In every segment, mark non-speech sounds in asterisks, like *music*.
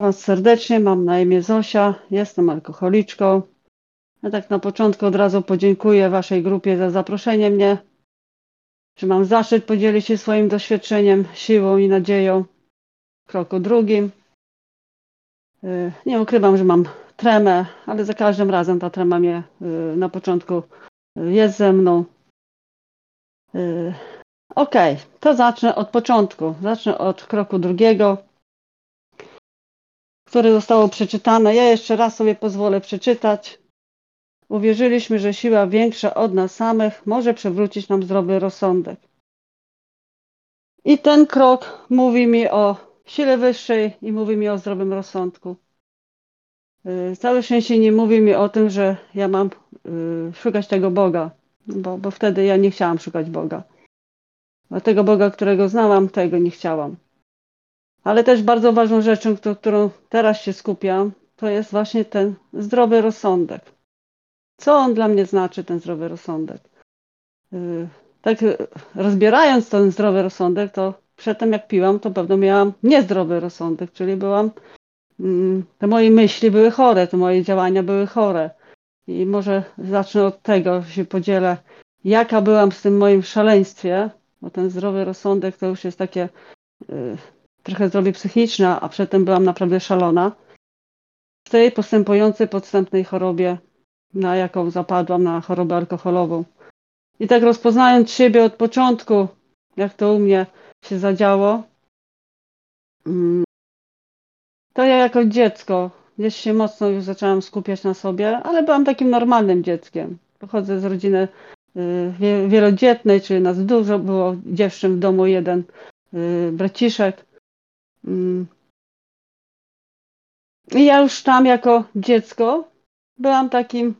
Was serdecznie, mam na imię Zosia, jestem alkoholiczką. Ja tak na początku od razu podziękuję Waszej grupie za zaproszenie mnie. Czy mam zaszczyt podzielić się swoim doświadczeniem, siłą i nadzieją kroku drugim. Y, Nie ukrywam, że mam tremę, ale za każdym razem ta trema mnie y, na początku y, jest ze mną. Okej, to zacznę od początku. Zacznę od kroku drugiego, które zostało przeczytane. Ja jeszcze raz sobie pozwolę przeczytać. Uwierzyliśmy, że siła większa od nas samych może przywrócić nam zdrowy rozsądek. I ten krok mówi mi o sile wyższej i mówi mi o zdrowym rozsądku. Yy, Całe szczęście nie mówi mi o tym, że ja mam yy, szukać tego Boga, bo, bo wtedy ja nie chciałam szukać Boga. A tego Boga, którego znałam, tego nie chciałam. Ale też bardzo ważną rzeczą, któ- którą teraz się skupiam, to jest właśnie ten zdrowy rozsądek. Co on dla mnie znaczy, ten zdrowy rozsądek? Yy, Tak rozbierając ten zdrowy rozsądek, to przedtem jak piłam, to pewno miałam niezdrowy rozsądek, czyli byłam, mm, te moje myśli były chore, te moje działania były chore. I może zacznę od tego, się podzielę, jaka byłam z tym moim szaleństwie, bo ten zdrowy rozsądek to już jest takie yy, trochę zdrowie psychiczne, a przedtem byłam naprawdę szalona. W tej postępującej podstępnej chorobie, na jaką zapadłam, na chorobę alkoholową. I tak rozpoznając siebie od początku, jak to u mnie się zadziało, mm, to ja jako dziecko gdzieś się mocno już zaczęłam skupiać na sobie, ale byłam takim normalnym dzieckiem. Pochodzę z rodziny y, wie- wielodzietnej, czyli nas dużo było dziewczyn w domu, jeden y, braciszek. Mm. Ja już tam jako dziecko byłam takim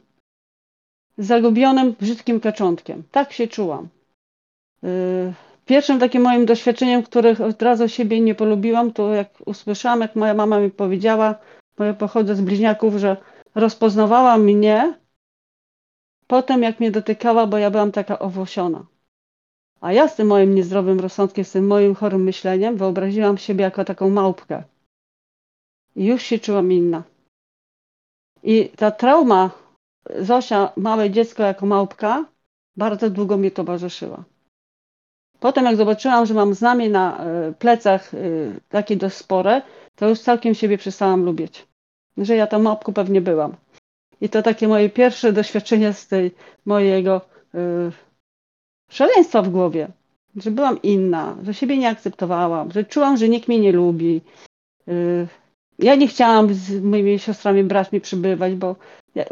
zagubionym, brzydkim kaczątkiem. Tak się czułam. Yy, Pierwszym takim moim doświadczeniem, których od razu siebie nie polubiłam, to jak usłyszałam, jak moja mama mi powiedziała, bo ja pochodzę z bliźniaków, że rozpoznawała mnie potem, jak mnie dotykała, bo ja byłam taka owłosiona. A ja z tym moim niezdrowym rozsądkiem, z tym moim chorym myśleniem wyobraziłam siebie jako taką małpkę. I już się czułam inna. I ta trauma Zosia, małe dziecko jako małpka, bardzo długo mnie towarzyszyła. Potem jak zobaczyłam, że mam znamie na e, plecach e, takie dość spore, to już całkiem siebie przestałam lubić. Że ja tą małpką pewnie byłam. I to takie moje pierwsze doświadczenie z tej mojego e, szaleństwa w głowie. Że byłam inna, że siebie nie akceptowałam, że czułam, że nikt mnie nie lubi. E, Ja nie chciałam z moimi siostrami, braćmi przybywać, bo ja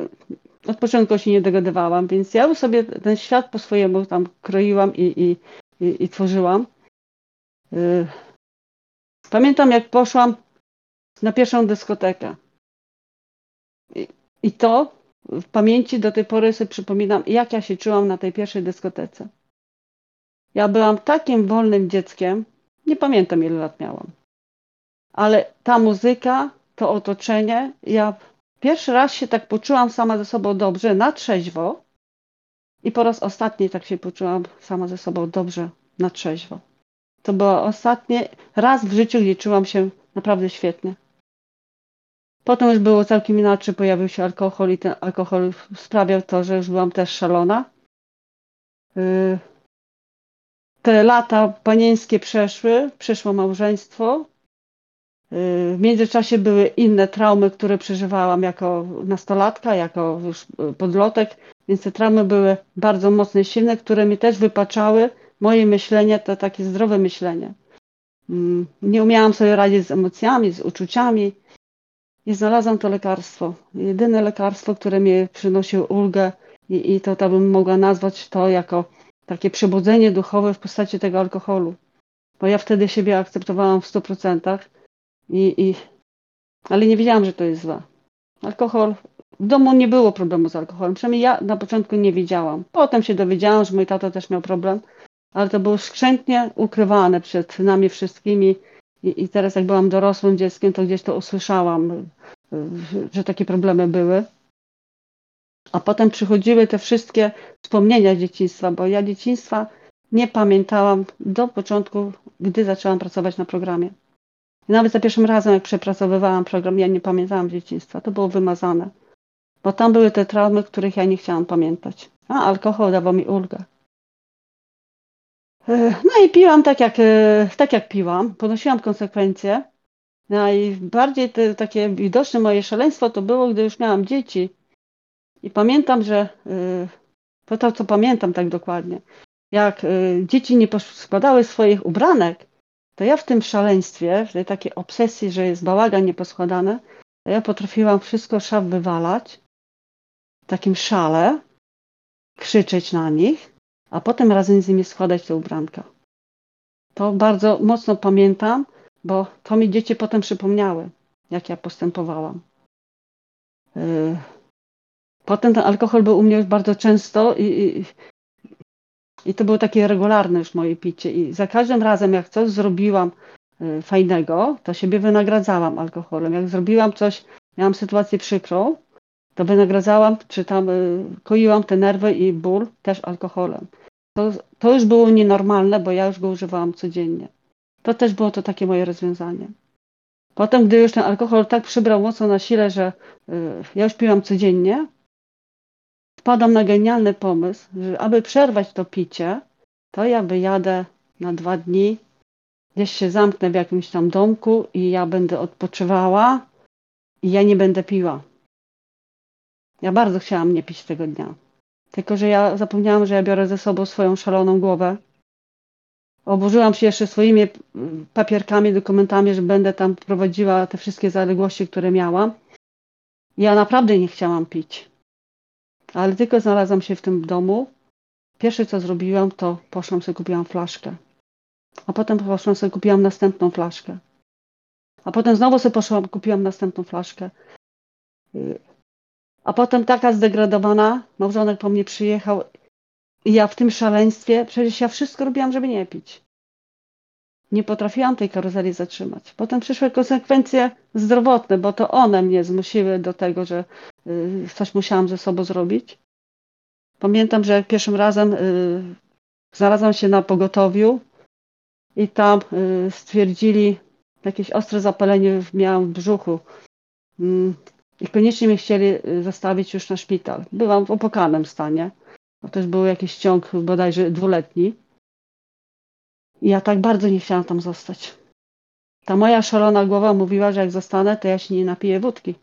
od początku się nie dogadywałam, więc ja sobie ten świat po swojemu tam kroiłam i, i, i, i tworzyłam. Y, Pamiętam, jak poszłam na pierwszą dyskotekę. I, I to w pamięci do tej pory sobie przypominam, jak ja się czułam na tej pierwszej dyskotece. Ja byłam takim wolnym dzieckiem, nie pamiętam ile lat miałam. Ale ta muzyka, to otoczenie, ja Pierwszy raz się tak poczułam sama ze sobą dobrze, na trzeźwo. I po raz ostatni tak się poczułam sama ze sobą dobrze, na trzeźwo. To było ostatnie raz w życiu, gdzie czułam się naprawdę świetnie. Potem już było całkiem inaczej, pojawił się alkohol i ten alkohol sprawiał to, że już byłam też szalona. Yy, Te lata panieńskie przeszły, przyszło małżeństwo, w międzyczasie były inne traumy, które przeżywałam jako nastolatka, jako już podlotek, więc te traumy były bardzo mocne i silne, które mi też wypaczały moje myślenie, to takie zdrowe myślenie. Mm, Nie umiałam sobie radzić z emocjami, z uczuciami i znalazłam to lekarstwo. Jedyne lekarstwo, które mi przynosiło ulgę i, i to, to bym mogła nazwać to jako takie przebudzenie duchowe w postaci tego alkoholu. Bo ja wtedy siebie akceptowałam w 100%. I, i, ale nie wiedziałam, że to jest złe. Alkohol. W domu nie było problemu z alkoholem. Przynajmniej ja na początku nie wiedziałam. Potem się dowiedziałam, że mój tata też miał problem, ale to było skrzętnie ukrywane przed nami wszystkimi. I, I teraz, jak byłam dorosłym dzieckiem, to gdzieś to usłyszałam, że takie problemy były. A potem przychodziły te wszystkie wspomnienia z dzieciństwa, bo ja dzieciństwa nie pamiętałam do początku, gdy zaczęłam pracować na programie. nawet za pierwszym razem, jak przepracowywałam program, ja nie pamiętałam dzieciństwa. To było wymazane. Bo tam były te traumy, których ja nie chciałam pamiętać. A alkohol dawał mi ulgę. No i piłam tak jak, tak jak piłam. Ponosiłam konsekwencje. Najbardziej te, takie widoczne moje szaleństwo to było, gdy już miałam dzieci. I pamiętam, że to to, co pamiętam tak dokładnie. Jak dzieci nie składały swoich ubranek, to ja w tym szaleństwie, w tej takiej obsesji, że jest bałagan nieposkładany, to ja potrafiłam wszystko szaf wywalać w takim szale, krzyczeć na nich, a potem razem z nimi składać te ubranka. To bardzo mocno pamiętam, bo to mi dzieci potem przypomniały, jak ja postępowałam. Yy, potem ten alkohol był u mnie już bardzo często i, i, i to było takie regularne już moje picie. I za każdym razem, jak coś zrobiłam yy, fajnego, to siebie wynagradzałam alkoholem. Jak zrobiłam coś, miałam sytuację przykrą, to wynagradzałam, czy tam yy, koiłam te nerwy i ból też alkoholem. To, to już było nienormalne, bo ja już go używałam codziennie. To też było to takie moje rozwiązanie. Potem, gdy już ten alkohol tak przybrał mocno na sile, że y, ja już piłam codziennie, wpadam na genialny pomysł, że aby przerwać to picie, to ja wyjadę na dwa dni, gdzieś się zamknę w jakimś tam domku i ja będę odpoczywała i ja nie będę piła. Ja bardzo chciałam nie pić tego dnia. Tylko, że ja zapomniałam, że ja biorę ze sobą swoją szaloną głowę. Oburzyłam się jeszcze swoimi papierkami, dokumentami, że będę tam prowadziła te wszystkie zaległości, które miałam. Ja naprawdę nie chciałam pić. Ale tylko znalazłam się w tym domu. Pierwsze co zrobiłam, to poszłam sobie kupiłam flaszkę. A potem poszłam sobie kupiłam następną flaszkę. A potem znowu sobie poszłam, kupiłam następną flaszkę. A potem taka zdegradowana, małżonek po mnie przyjechał i ja w tym szaleństwie, przecież ja wszystko robiłam, żeby nie pić. Nie potrafiłam tej karuzeli zatrzymać. Potem przyszły konsekwencje zdrowotne, bo to one mnie zmusiły do tego, że coś musiałam ze sobą zrobić. Pamiętam, że pierwszym razem y, znalazłam się na pogotowiu i tam y, stwierdzili jakieś ostre zapalenie miałam w brzuchu. Mm, i koniecznie mnie chcieli y, zostawić już na szpital. Byłam w opłakanym stanie. To też był jakiś ciąg bodajże dwuletni. I ja tak bardzo nie chciałam tam zostać. Ta moja szalona głowa mówiła, że jak zostanę, to ja się nie napiję wódki.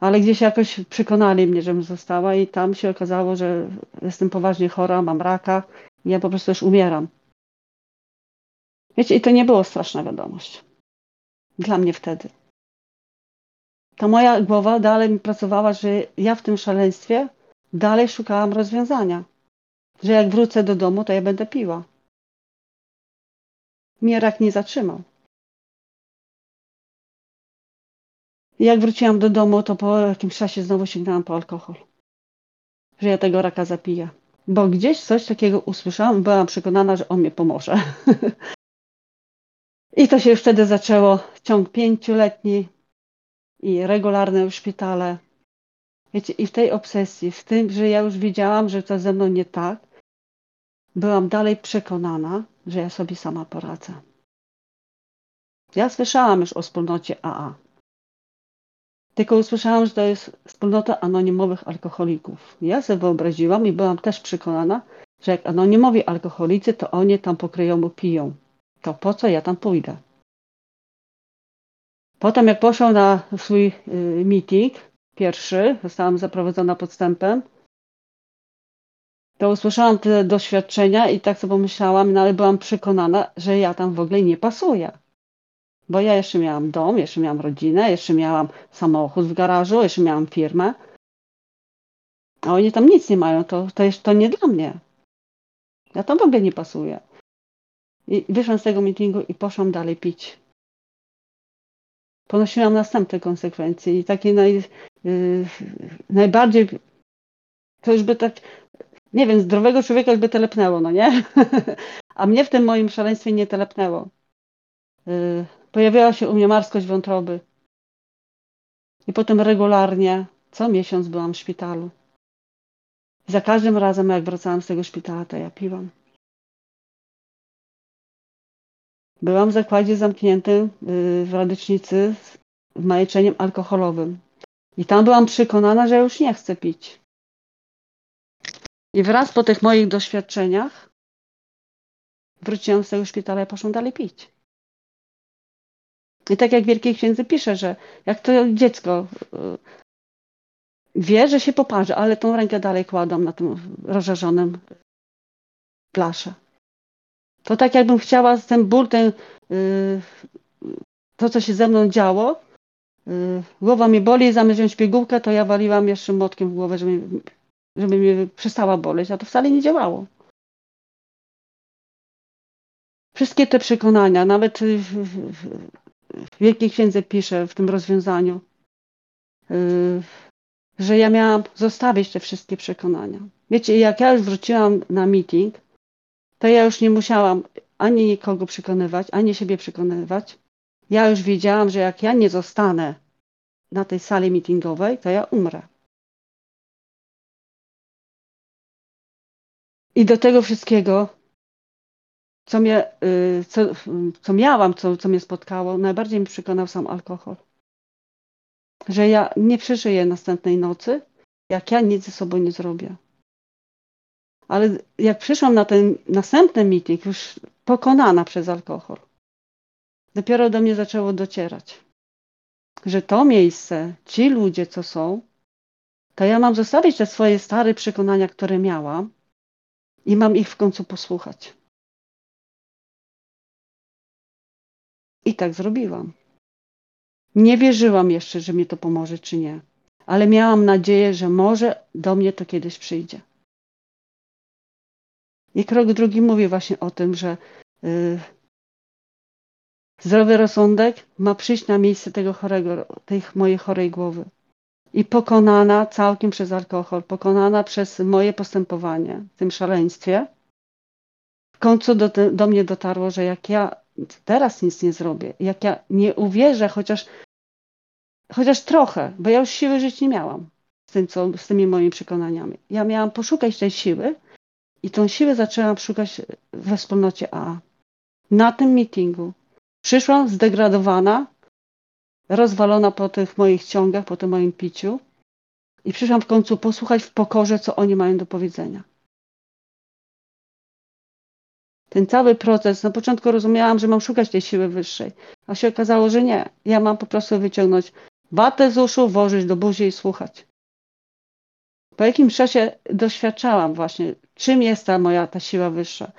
Ale gdzieś jakoś przekonali mnie, żebym została i tam się okazało, że jestem poważnie chora, mam raka i ja po prostu już umieram. Wiecie, i to nie było straszna wiadomość. Dla mnie wtedy ta moja głowa dalej mi pracowała, że ja w tym szaleństwie dalej szukałam rozwiązania. Że jak wrócę do domu, to ja będę piła. Mnie rak nie zatrzymał. Jak wróciłam do domu, to po jakimś czasie znowu sięgnęłam po alkohol. Że ja tego raka zapiję. Bo gdzieś coś takiego usłyszałam, byłam przekonana, że on mnie pomoże. *laughs* I to się już wtedy zaczęło. Ciąg pięcioletni, i regularne szpitale. Wiecie, i w tej obsesji, w tym, że ja już wiedziałam, że to ze mną nie tak, byłam dalej przekonana, że ja sobie sama poradzę. Ja słyszałam już o wspólnocie AA. Tylko usłyszałam, że to jest wspólnota anonimowych alkoholików. Ja sobie wyobraziłam i byłam też przekonana, że jak anonimowi alkoholicy, to oni tam pokryją, piją. To po co ja tam pójdę? Potem jak poszłam na swój y, meeting, pierwszy, zostałam zaprowadzona podstępem, to usłyszałam te doświadczenia i tak sobie pomyślałam, no ale byłam przekonana, że ja tam w ogóle nie pasuję. Bo ja jeszcze miałam dom, jeszcze miałam rodzinę, jeszcze miałam samochód w garażu, jeszcze miałam firmę. A oni tam nic nie mają, to, to jest to nie dla mnie. Ja tam w ogóle nie pasuję. I wyszłam z tego meetingu i poszłam dalej pić ponosiłam następne konsekwencje i takie naj, yy, najbardziej, to już by tak, nie wiem, zdrowego człowieka już by telepnęło, no nie? *laughs* A mnie w tym moim szaleństwie nie telepnęło. Yy, pojawiała się u mnie marskość wątroby. I potem regularnie, co miesiąc byłam w szpitalu. I za każdym razem, jak wracałam z tego szpitala, to ja piłam. Byłam w zakładzie zamkniętym y, w Radycznicy z majeczeniem alkoholowym. I tam byłam przekonana, że już nie chcę pić. I wraz po tych moich doświadczeniach wróciłam z tego szpitala i poszłam dalej pić. I tak jak w Wielkiej Księdze pisze, że jak to dziecko y, wie, że się poparzy, ale tą rękę dalej kładą na tym rozżarzonym plaszę. To tak jakbym chciała ten ból, ten, y, to co się ze mną działo, y, głowa mnie boli, zamiast wziąć pigułkę, to ja waliłam jeszcze młotkiem w głowę, żeby, żeby mnie przestała boleć, a to wcale nie działało. Wszystkie te przekonania, nawet w, Wielkiej Księdze pisze w tym rozwiązaniu, y, że ja miałam zostawić te wszystkie przekonania. Wiecie, jak ja już wróciłam na meeting, to ja już nie musiałam ani nikogo przekonywać, ani siebie przekonywać. Ja już wiedziałam, że jak ja nie zostanę na tej sali meetingowej, to ja umrę. I do tego wszystkiego, co, mnie, y, co, co miałam, co, co mnie spotkało, najbardziej mi przekonał sam alkohol. Że ja nie przeżyję następnej nocy, jak ja nic ze sobą nie zrobię. Ale jak przyszłam na ten następny meeting, już pokonana przez alkohol, dopiero do mnie zaczęło docierać, że to miejsce, ci ludzie, co są, to ja mam zostawić te swoje stare przekonania, które miałam i mam ich w końcu posłuchać. I tak zrobiłam. Nie wierzyłam jeszcze, że mi to pomoże, czy nie, ale miałam nadzieję, że może do mnie to kiedyś przyjdzie. I krok drugi mówi właśnie o tym, że yy, zdrowy rozsądek ma przyjść na miejsce tego chorego, tej mojej chorej głowy. I pokonana całkiem przez alkohol, pokonana przez moje postępowanie w tym szaleństwie, w końcu do, do mnie dotarło, że jak ja teraz nic nie zrobię, jak ja nie uwierzę chociaż, chociaż trochę, bo ja już siły żyć nie miałam z, tym, co, z tymi moimi przekonaniami. Ja miałam poszukać tej siły, i tą siłę zaczęłam szukać we wspólnocie A. Na tym meetingu. Przyszłam zdegradowana, rozwalona po tych moich ciągach, po tym moim piciu. I przyszłam w końcu posłuchać w pokorze, co oni mają do powiedzenia. Ten cały proces, na początku rozumiałam, że mam szukać tej siły wyższej, a się okazało, że nie. Ja mam po prostu wyciągnąć batę z uszu, włożyć do buzi i słuchać po jakimś czasie doświadczałam właśnie, czym jest ta moja ta siła wyższa.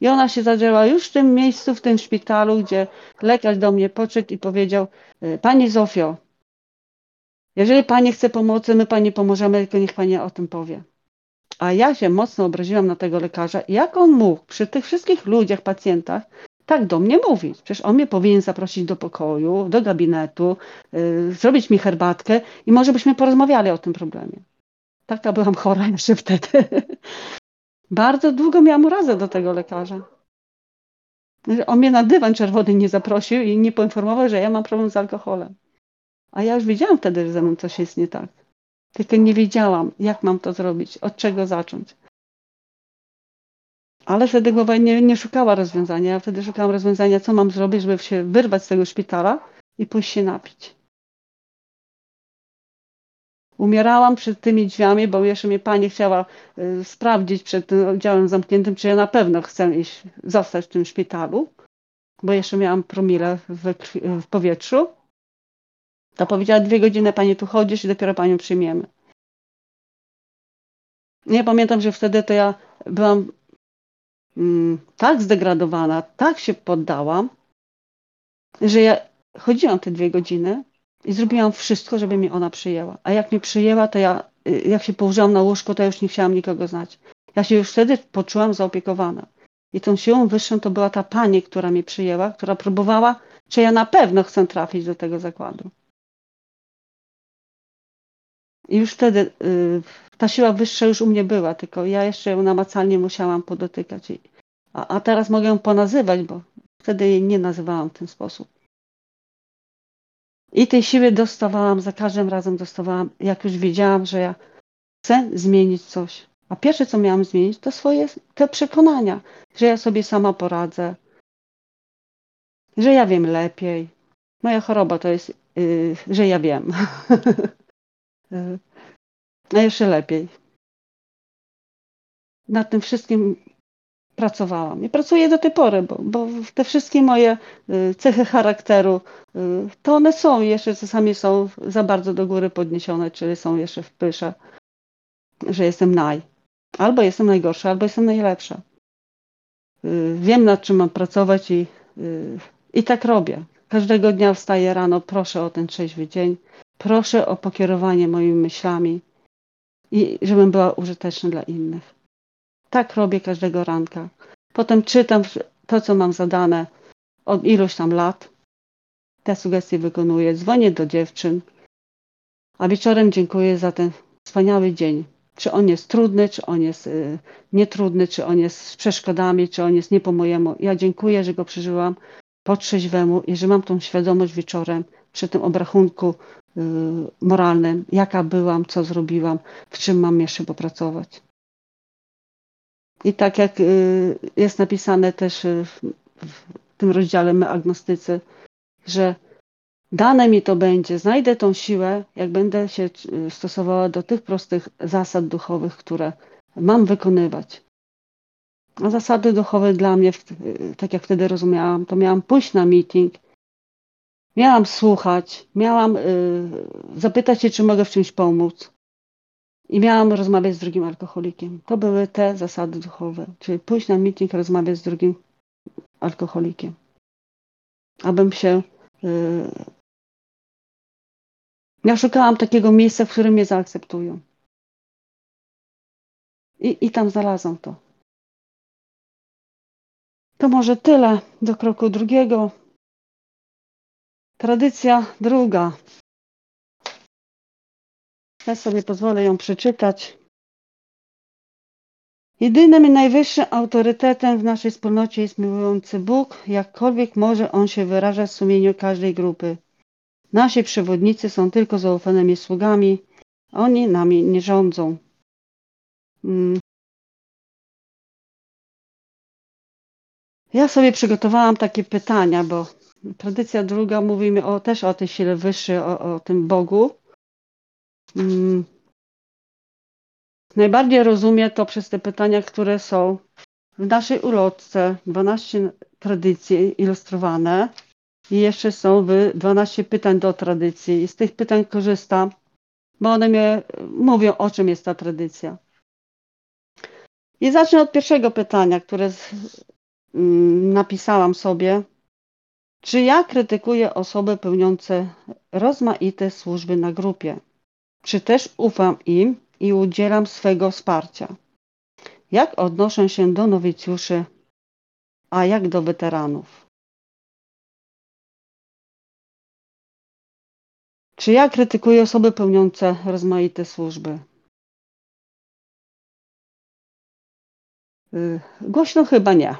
I ona się zadziała już w tym miejscu, w tym szpitalu, gdzie lekarz do mnie podszedł i powiedział: y, Pani Zofio, jeżeli Pani chce pomocy, my Pani pomożemy, tylko niech Pani o tym powie. A ja się mocno obraziłam na tego lekarza. Jak on mógł przy tych wszystkich ludziach, pacjentach, tak do mnie mówić? Przecież on mnie powinien zaprosić do pokoju, do gabinetu, yy, zrobić mi herbatkę i może byśmy porozmawiali o tym problemie. Taka byłam chora *laughs* jeszcze wtedy. Bardzo długo miałam urazę do tego lekarza. On mnie na dywan czerwony nie zaprosił i nie poinformował, że ja mam problem z alkoholem. A ja już wiedziałam wtedy, że ze mną coś jest nie tak. Tylko nie wiedziałam, jak mam to zrobić, od czego zacząć. Ale wtedy głowa nie, nie szukała rozwiązania. Ja wtedy szukałam rozwiązania, co mam zrobić, żeby się wyrwać z tego szpitala i pójść się napić. Umierałam przed tymi drzwiami, bo jeszcze mnie pani chciała y, sprawdzić przed tym oddziałem zamkniętym, czy ja na pewno chcę iść, zostać w tym szpitalu, bo jeszcze miałam promile w, w powietrzu. To powiedziała, dwie godziny pani tu chodzisz i dopiero panią przyjmiemy. Nie pamiętam, że wtedy to ja byłam mm, tak zdegradowana, tak się poddałam, że ja chodziłam te dwie godziny i zrobiłam wszystko, żeby mnie ona przyjęła. A jak mnie przyjęła, to ja, y, jak się położyłam na łóżko, to ja już nie chciałam nikogo znać. Ja się już wtedy poczułam zaopiekowana. I tą siłą wyższą to była ta pani, która mnie przyjęła, która próbowała, czy ja na pewno chcę trafić do tego zakładu. I już wtedy y, ta siła wyższa już u mnie była, tylko ja jeszcze ją namacalnie musiałam podotykać. I, a, a teraz mogę ją ponazywać, bo wtedy jej nie nazywałam w ten sposób. I tej siły dostawałam, za każdym razem dostawałam, jak już wiedziałam, że ja chcę zmienić coś. A pierwsze, co miałam zmienić, to swoje te przekonania, że ja sobie sama poradzę, że ja wiem lepiej. Moja choroba to jest, yy, że ja wiem. *laughs* A jeszcze lepiej. Nad tym wszystkim pracowałam i pracuję do tej pory, bo, bo te wszystkie moje y, cechy charakteru, y, to one są jeszcze czasami są za bardzo do góry podniesione, czyli są jeszcze w pysze, że jestem naj. Albo jestem najgorsza, albo jestem najlepsza. Y, wiem nad czym mam pracować i, i tak robię. Każdego dnia wstaję rano, proszę o ten trzeźwy dzień, proszę o pokierowanie moimi myślami i żebym była użyteczna dla innych. Tak robię każdego ranka. Potem czytam to, co mam zadane od iluś tam lat. Te sugestie wykonuję. Dzwonię do dziewczyn, a wieczorem dziękuję za ten wspaniały dzień. Czy on jest trudny, czy on jest y, nietrudny, czy on jest z przeszkodami, czy on jest nie po mojemu. Ja dziękuję, że go przeżyłam po trzeźwemu i że mam tą świadomość wieczorem przy tym obrachunku y, moralnym, jaka byłam, co zrobiłam, w czym mam jeszcze popracować. I tak jak y, jest napisane też y, w tym rozdziale My agnostycy, że dane mi to będzie, znajdę tą siłę, jak będę się stosowała do tych prostych zasad duchowych, które mam wykonywać. A zasady duchowe dla mnie, tak jak wtedy rozumiałam, to miałam pójść na meeting, miałam słuchać, miałam zapytać się, czy mogę w czymś pomóc, i miałam rozmawiać z drugim alkoholikiem. To były te zasady duchowe, czyli pójść na meeting, rozmawiać z drugim alkoholikiem. Abym się. Yy... Ja szukałam takiego miejsca, w którym mnie zaakceptują. I, I tam znalazłam to. To może tyle do kroku drugiego. Tradycja druga. Ja sobie pozwolę ją przeczytać. Jedynym i najwyższym autorytetem w naszej wspólnocie jest miłujący Bóg, jakkolwiek może On się wyrażać w sumieniu każdej grupy. Nasi przewodnicy są tylko zaufanymi sługami, oni nami nie rządzą. Hmm. Ja sobie przygotowałam takie pytania, bo tradycja druga mówi mi o, też o tej sile wyższej, o, o tym Bogu. Mm. Najbardziej rozumiem to przez te pytania, które są w naszej ulotce 12 tradycji ilustrowane i jeszcze są w 12 pytań do tradycji i z tych pytań korzystam, bo one mnie mówią o czym jest ta tradycja. I zacznę od pierwszego pytania, które mm, napisałam sobie. Czy ja krytykuję osoby pełniące rozmaite służby na grupie? Czy też ufam im i udzielam swego wsparcia? Jak odnoszę się do nowicjuszy, a jak do weteranów? Czy ja krytykuję osoby pełniące rozmaite służby? Y, głośno chyba nie.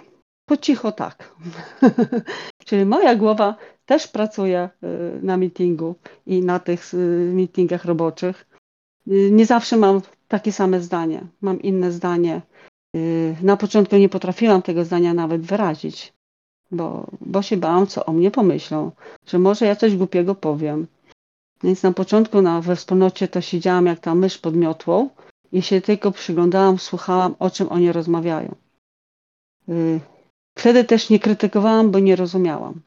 Po cicho tak. *laughs* Czyli moja głowa też pracuje y, na meetingu i na tych y, meetingach roboczych. Y, nie zawsze mam takie same zdanie. Mam inne zdanie. Na początku nie potrafiłam tego zdania nawet wyrazić, bo, bo się bałam, co o mnie pomyślą, że może ja coś głupiego powiem. Więc na początku na, we wspólnocie to siedziałam jak ta mysz pod miotłą i się tylko przyglądałam, słuchałam, o czym oni rozmawiają. Wtedy też nie krytykowałam, bo nie rozumiałam.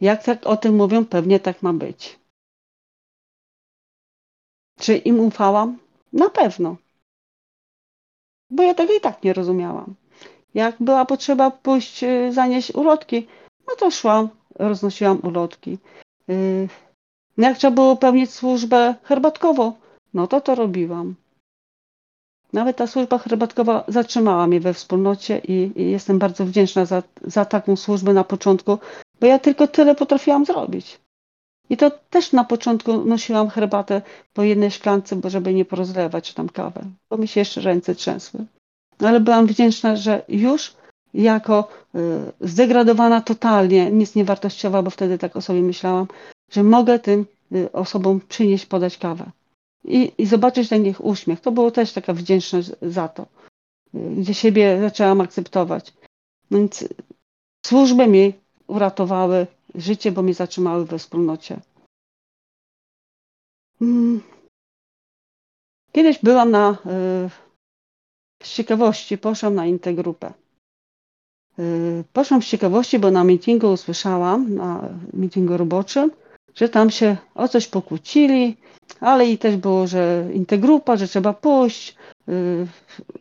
Jak tak o tym mówią, pewnie tak ma być. Czy im ufałam? Na pewno. Bo ja tego i tak nie rozumiałam. Jak była potrzeba pójść y, zanieść ulotki, no to szłam, roznosiłam ulotki. Y, jak trzeba było pełnić służbę herbatkową, no to to robiłam. Nawet ta służba herbatkowa zatrzymała mnie we wspólnocie i, i jestem bardzo wdzięczna za, za taką służbę na początku, bo ja tylko tyle potrafiłam zrobić. I to też na początku nosiłam herbatę po jednej szklance, bo żeby nie porozlewać tam kawę, bo mi się jeszcze ręce trzęsły. Ale byłam wdzięczna, że już jako y, zdegradowana totalnie, nic niewartościowa, bo wtedy tak o sobie myślałam, że mogę tym y, osobom przynieść, podać kawę. I, I zobaczyć ten ich uśmiech. To było też taka wdzięczność za to, gdzie siebie zaczęłam akceptować. Więc służbę mi uratowały życie, bo mnie zatrzymały we wspólnocie. Mm. Kiedyś byłam na, y, z ciekawości, poszłam na intergrupę. Y, poszłam z ciekawości, bo na meetingu usłyszałam, na meetingu roboczym, że tam się o coś pokłócili, ale i też było, że intergrupa, że trzeba pójść, yy,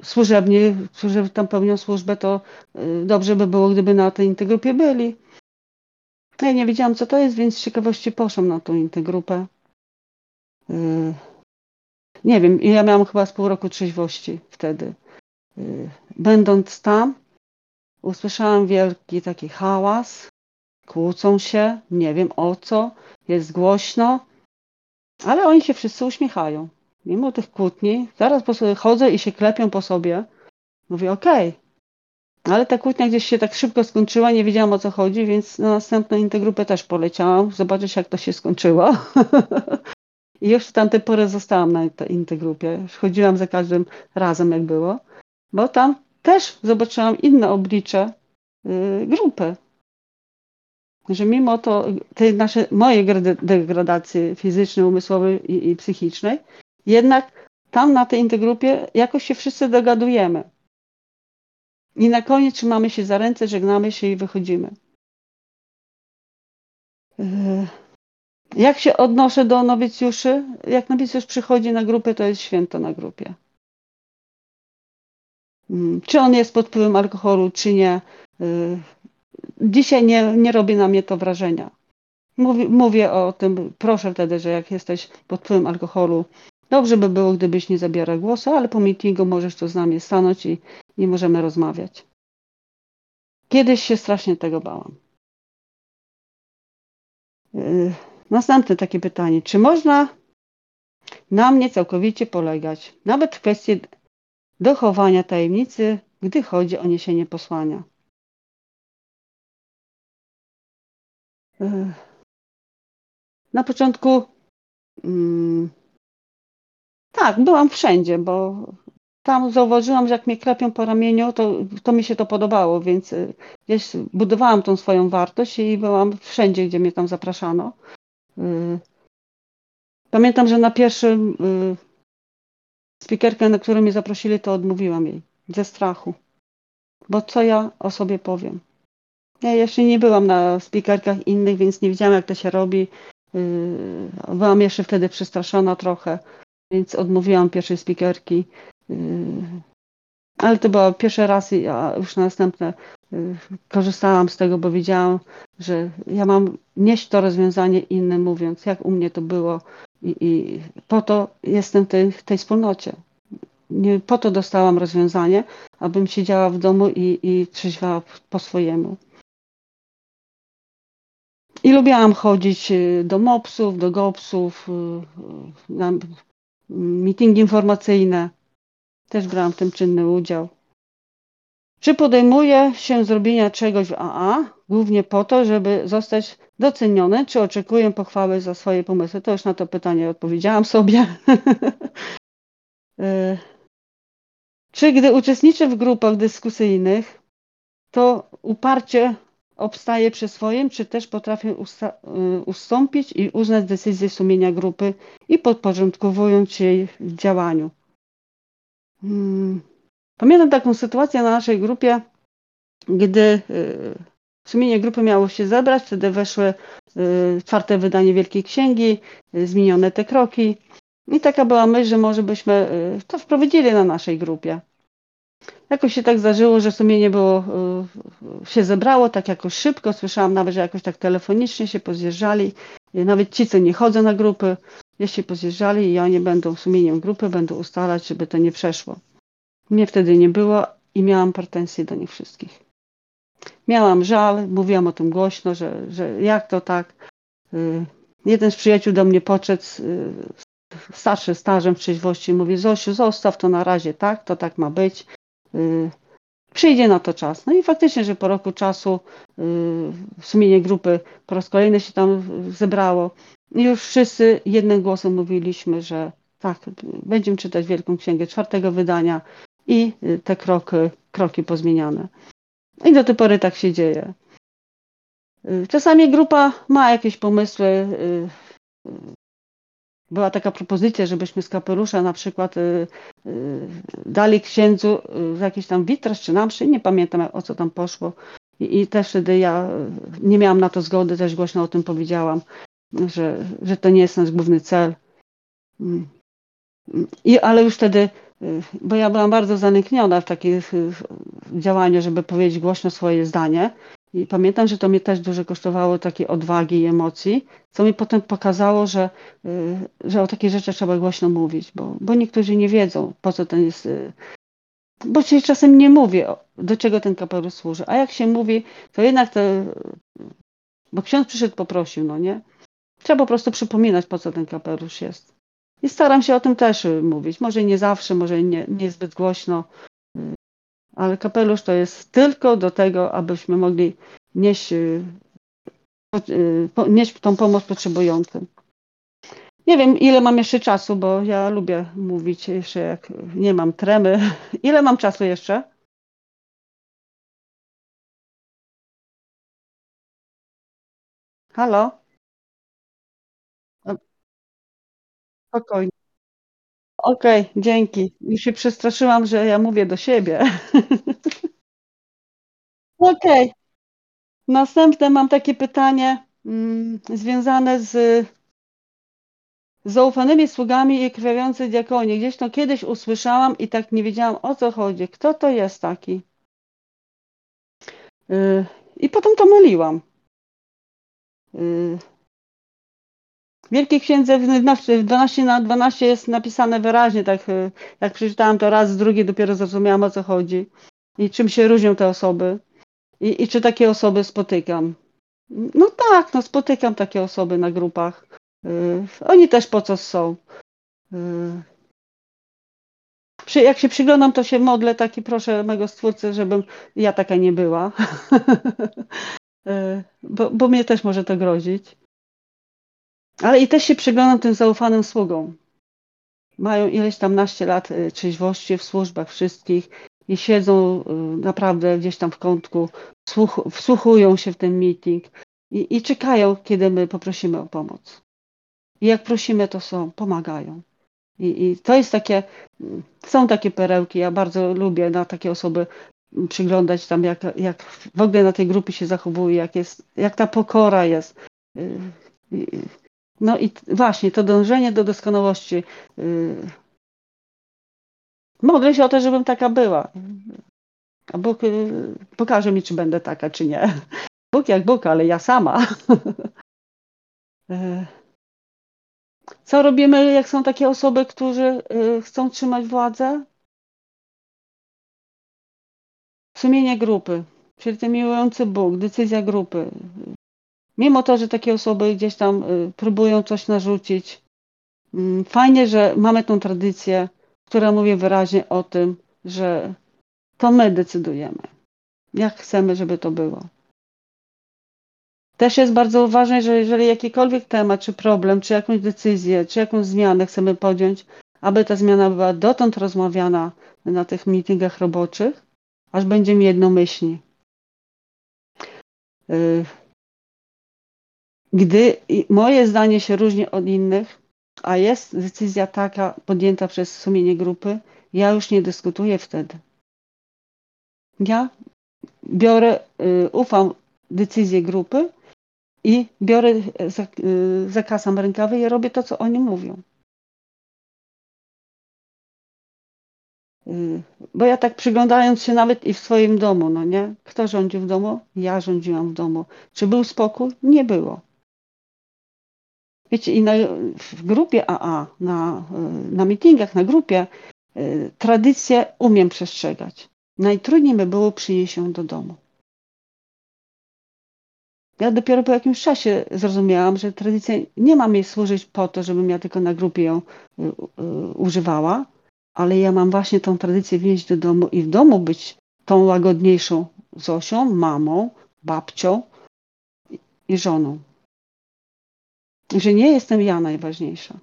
służebni, którzy tam pełnią służbę, to yy, dobrze by było, gdyby na tej intergrupie byli. Ja nie wiedziałam, co to jest, więc z ciekawości poszłam na tą intergrupę. Yy, nie wiem, ja miałam chyba z pół roku trzeźwości wtedy. Będąc tam, usłyszałam wielki taki hałas, kłócą się, nie wiem o co, jest głośno, ale oni się wszyscy uśmiechają. Mimo tych kłótni, zaraz po sobie chodzę i się klepią po sobie. Mówię, okej. Okay. Ale ta kłótnia gdzieś się tak szybko skończyła, nie wiedziałam o co chodzi, więc na następną intergrupę też poleciałam, zobaczyć jak to się skończyło. *laughs* I w tamtej pory zostałam na intergrupie. Chodziłam za każdym razem jak było, bo tam też zobaczyłam inne oblicze yy, grupy że mimo to tej nasze, mojej degradacji fizycznej, umysłowej i, i psychicznej, jednak tam na tej intergrupie jakoś się wszyscy dogadujemy. I na koniec trzymamy się za ręce, żegnamy się i wychodzimy. Yy, jak się odnoszę do nowicjuszy? Jak nowicjusz przychodzi na grupę, to jest święto na grupie. Yy, czy on jest pod wpływem alkoholu, czy nie, yy, Dzisiaj nie, nie robi na mnie to wrażenia. Mówi, mówię o tym, proszę wtedy, że jak jesteś pod wpływem alkoholu, dobrze by było, gdybyś nie zabierał głosu, ale po meetingu możesz tu z nami stanąć i, i możemy rozmawiać. Kiedyś się strasznie tego bałam. Yy, następne takie pytanie. Czy można na mnie całkowicie polegać, nawet w kwestii dochowania tajemnicy, gdy chodzi o niesienie posłania? Na początku mm, tak, byłam wszędzie, bo tam zauważyłam, że jak mnie klepią po ramieniu, to, to mi się to podobało, więc y, gdzieś budowałam tą swoją wartość i byłam wszędzie, gdzie mnie tam zapraszano. Y, pamiętam, że na pierwszym y, speakerkę, na którą mnie zaprosili, to odmówiłam jej ze strachu. Bo co ja o sobie powiem? Ja jeszcze nie byłam na speakerkach innych, więc nie wiedziałam, jak to się robi. Yy, byłam jeszcze wtedy przestraszona trochę, więc odmówiłam pierwszej speakerki. Yy, ale to był pierwszy raz, a już następne yy, korzystałam z tego, bo wiedziałam, że ja mam nieść to rozwiązanie innym, mówiąc, jak u mnie to było. I, i po to jestem w tej, tej wspólnocie. Nie, po to dostałam rozwiązanie, abym siedziała w domu i, i po swojemu. I lubiłam chodzić y, do MOPS-ów, do GOPS-ów, y, y, na meetingi informacyjne. Też brałam w tym czynny udział. Czy podejmuję się zrobienia czegoś w AA, głównie po to, żeby zostać doceniony, czy oczekuję pochwały za swoje pomysły? To już na to pytanie odpowiedziałam sobie. *laughs* czy gdy uczestniczę w grupach dyskusyjnych, to uparcie obstaje przy swoim, czy też potrafię y, ustąpić i uznać decyzję sumienia grupy i podporządkowując jej działaniu. Hmm. Pamiętam taką sytuację na naszej grupie, gdy y, sumienie grupy miało się zebrać, wtedy weszły y, czwarte wydanie Wielkiej Księgi, zmienione te kroki. I taka była myśl, że może byśmy to wprowadzili na naszej grupie. Jakoś się tak zdarzyło, że sumienie było, y, się zebrało tak jakoś szybko. Słyszałam nawet, że jakoś tak telefonicznie się pozjeżdżali. Nawet ci, co nie chodzą na grupy, jeśli pozjeżdżali i oni będą sumieniem grupy, będą ustalać, żeby to nie przeszło. Mnie wtedy nie było i miałam pretensje do nich wszystkich. Miałam żal, mówiłam o tym głośno, że, że jak to tak. Y, jeden z przyjaciół do mnie podszedł, y, starszy stażem w trzeźwości, mówi Zosiu, zostaw to na razie tak, to tak ma być. Y, przyjdzie na to czas. No i faktycznie, że po roku czasu y, sumienie grupy po raz kolejny się tam zebrało. I już wszyscy jednym głosem mówiliśmy, że tak, będziemy czytać Wielką Księgę czwartego wydania i y, te kroki, kroki pozmieniane. I do tej pory tak się dzieje. Czasami grupa ma jakieś pomysły. Y, y, Była taka propozycja, żebyśmy z kapelusza na przykład y, y, dali księdzu y, jakiś tam witraż czy namszy, nie pamiętam o co tam poszło. I, I też wtedy ja y, nie miałam na to zgody, też głośno o tym powiedziałam, że, że to nie jest nasz główny cel. Mm. I, ale już wtedy, y, bo ja byłam bardzo zanikniona w takim działaniu, żeby powiedzieć głośno swoje zdanie. I pamiętam, że to mnie też dużo kosztowało takiej odwagi i emocji, co mi potem pokazało, że, y, że o takich rzeczach trzeba głośno mówić, bo, bo niektórzy nie wiedzą, po co ten jest. y, Bo się czasem nie mówi, o- do czego ten kapelusz służy. A jak się mówi, to jednak to. Bo ksiądz przyszedł, poprosił, no nie? Trzeba po prostu przypominać, po co ten kapelusz jest. I staram się o tym też y, mówić. Może nie zawsze, może nie, nie zbyt głośno, ale kapelusz to jest tylko do tego, abyśmy mogli nieść, y, y, nieść tą pomoc potrzebującym. Nie wiem, ile mam jeszcze czasu, bo ja lubię mówić jeszcze, jak nie mam tremy. *laughs* Ile mam czasu jeszcze? Halo? Spokojnie. Okej, dzięki. Już się przestraszyłam, że ja mówię do siebie. *laughs* Okej. Następne mam takie pytanie mm, związane z zaufanymi sługami i krwawiącej diakonie. Gdzieś to kiedyś usłyszałam i tak nie wiedziałam o co chodzi. Kto to jest taki? Y, I potem to myliłam. Y, W Wielkiej Księdze w 12 na 12 jest napisane wyraźnie, tak y, jak przeczytałam to raz, drugi dopiero zrozumiałam o co chodzi i czym się różnią te osoby i, i czy takie osoby spotykam. No tak, no spotykam takie osoby na grupach. Y, Oni też po co są. Y, Przy, jak się przyglądam, to się modlę taki, proszę mego stwórcy, żebym ja taka nie była. Y, *laughs* bo, bo mnie też może to grozić. Ale i też się przyglądam tym zaufanym sługom. Mają ileś tam naście lat y, trzeźwości w służbach wszystkich i siedzą y, naprawdę gdzieś tam w kątku, wsłuch, wsłuchują się w ten meeting i, i czekają, kiedy my poprosimy o pomoc. I jak prosimy, to są, pomagają. I, I to jest takie, mm, są takie perełki, ja bardzo lubię na takie osoby mm, przyglądać tam, jak, jak w ogóle na tej grupie się zachowuje, jak, jest, jak ta pokora jest. No i właśnie to dążenie do doskonałości. y, Modlę się o to, żebym taka była. A Bóg y, pokaże mi, czy będę taka, czy nie. Bóg jak Bóg, ale ja sama. *laughs* Y, Co robimy, jak są takie osoby, którzy y, chcą trzymać władzę? Sumienie grupy, święty miłujący Bóg, decyzja grupy. Mimo to, że takie osoby gdzieś tam y, próbują coś narzucić, mm, fajnie, że mamy tą tradycję, która mówi wyraźnie o tym, że to my decydujemy, jak chcemy, żeby to było. Też jest bardzo ważne, że jeżeli jakikolwiek temat, czy problem, czy jakąś decyzję, czy jakąś zmianę chcemy podjąć, aby ta zmiana była dotąd rozmawiana na tych meetingach roboczych, aż będziemy jednomyślni. Gdy moje zdanie się różni od innych, a jest decyzja taka podjęta przez sumienie grupy, ja już nie dyskutuję wtedy. Ja biorę, y, ufam decyzji grupy i biorę, y, y, zakasam rękawy i robię to, co oni mówią. Bo ja tak przyglądając się nawet i w swoim domu, no nie? Kto rządził w domu? Ja rządziłam w domu. Czy był spokój? Nie było. Wiecie, i na, w grupie AA, na, y, na meetingach, na grupie, y, tradycję umiem przestrzegać. Najtrudniej mi było przynieść ją do domu. Ja dopiero po jakimś czasie zrozumiałam, że tradycja nie ma mi służyć po to, żebym ja tylko na grupie ją y, y, używała, ale ja mam właśnie tą tradycję wnieść do domu i w domu być tą łagodniejszą Zosią, mamą, babcią i żoną. Że nie jestem ja najważniejsza.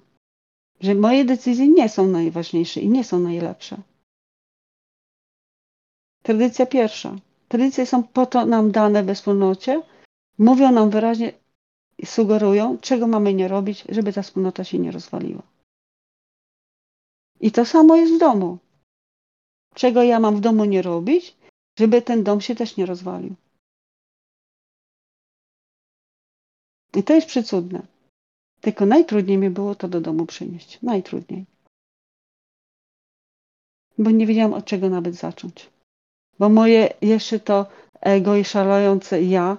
Że moje decyzje nie są najważniejsze i nie są najlepsze. Tradycja pierwsza. Tradycje są po to nam dane we wspólnocie, mówią nam wyraźnie i sugerują, czego mamy nie robić, żeby ta wspólnota się nie rozwaliła. I to samo jest w domu. Czego ja mam w domu nie robić, żeby ten dom się też nie rozwalił. I to jest przecudne. Tylko najtrudniej mi było to do domu przynieść. Najtrudniej. Bo nie wiedziałam od czego nawet zacząć. Bo moje jeszcze to ego i szalejące ja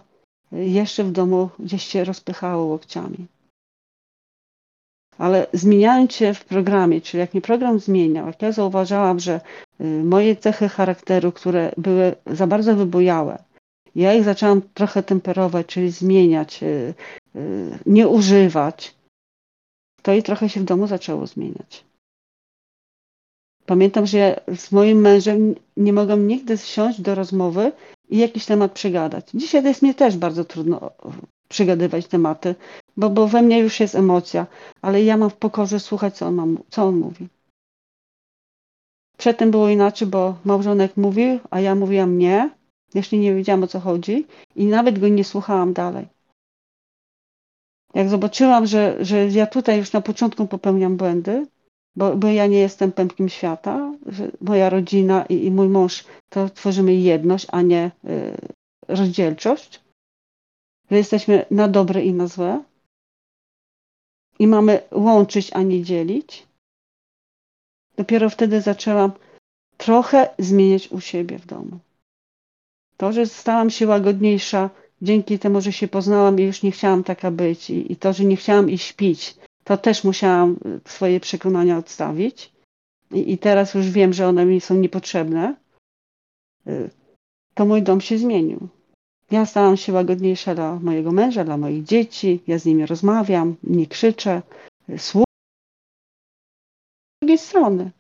jeszcze w domu gdzieś się rozpychało łokciami. Ale zmieniając się w programie, czyli jak mnie program zmieniał, jak ja zauważałam, że y, moje cechy charakteru, które były za bardzo wybujałe, ja ich zaczęłam trochę temperować, czyli zmieniać, y, nie używać, to i trochę się w domu zaczęło zmieniać. Pamiętam, że ja z moim mężem nie mogłam nigdy siąść do rozmowy i jakiś temat przegadać. Dzisiaj to jest mi też bardzo trudno przegadywać tematy, bo, bo we mnie już jest emocja, ale ja mam w pokorze słuchać, co on, ma, co on mówi. Przedtem było inaczej, bo małżonek mówił, a ja mówiłam nie. Jeszcze nie wiedziałam o co chodzi i nawet go nie słuchałam dalej. Jak zobaczyłam, że, że ja tutaj już na początku popełniam błędy, bo, bo ja nie jestem pępkiem świata, że moja rodzina i, i mój mąż to tworzymy jedność, a nie y, rozdzielczość, że jesteśmy na dobre i na złe i mamy łączyć, a nie dzielić. Dopiero wtedy zaczęłam trochę zmieniać u siebie w domu. To, że stałam się łagodniejsza dzięki temu, że się poznałam i już nie chciałam taka być i, i to, że nie chciałam iść śpić, to też musiałam y, swoje przekonania odstawić. I, I, teraz już wiem, że one mi są niepotrzebne. Y, to mój dom się zmienił. Ja stałam się łagodniejsza dla mojego męża, dla moich dzieci. Ja z nimi rozmawiam, nie krzyczę, y, słucham. Z drugiej strony.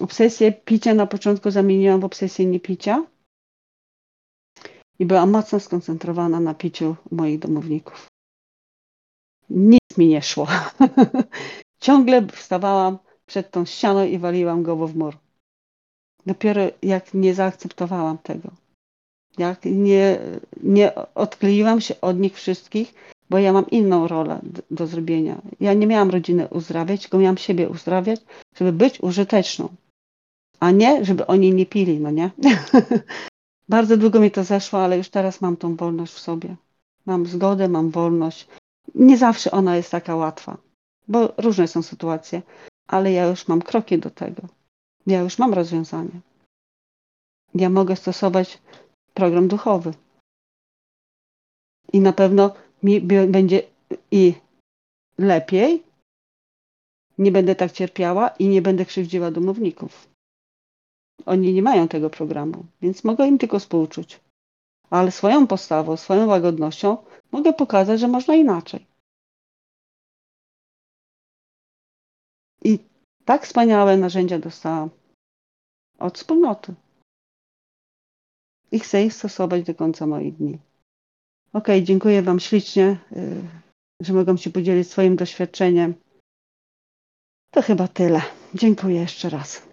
Obsesję picia na początku zamieniłam w obsesję niepicia i była mocno skoncentrowana na piciu moich domowników. Nic mi nie szło. *laughs* Ciągle wstawałam przed tą ścianą i waliłam go w mur. Dopiero jak nie zaakceptowałam tego, jak nie, nie odkleiłam się od nich wszystkich, bo ja mam inną rolę do, do zrobienia. Ja nie miałam rodziny uzdrawiać, tylko miałam siebie uzdrawiać, żeby być użyteczną, a nie, żeby oni nie pili, no nie? *laughs* Bardzo długo mi to zeszło, ale już teraz mam tą wolność w sobie. Mam zgodę, mam wolność. Nie zawsze ona jest taka łatwa, bo różne są sytuacje, ale ja już mam kroki do tego. Ja już mam rozwiązanie. Ja mogę stosować program duchowy. I na pewno mi będzie i lepiej, nie będę tak cierpiała i nie będę krzywdziła domowników. Oni nie mają tego programu, więc mogę im tylko współczuć. Ale swoją postawą, swoją łagodnością mogę pokazać, że można inaczej. I tak wspaniałe narzędzia dostałam od wspólnoty. I chcę ich stosować do końca moich dni. Ok, dziękuję Wam ślicznie, y, że mogłam się podzielić swoim doświadczeniem. To chyba tyle. Dziękuję jeszcze raz.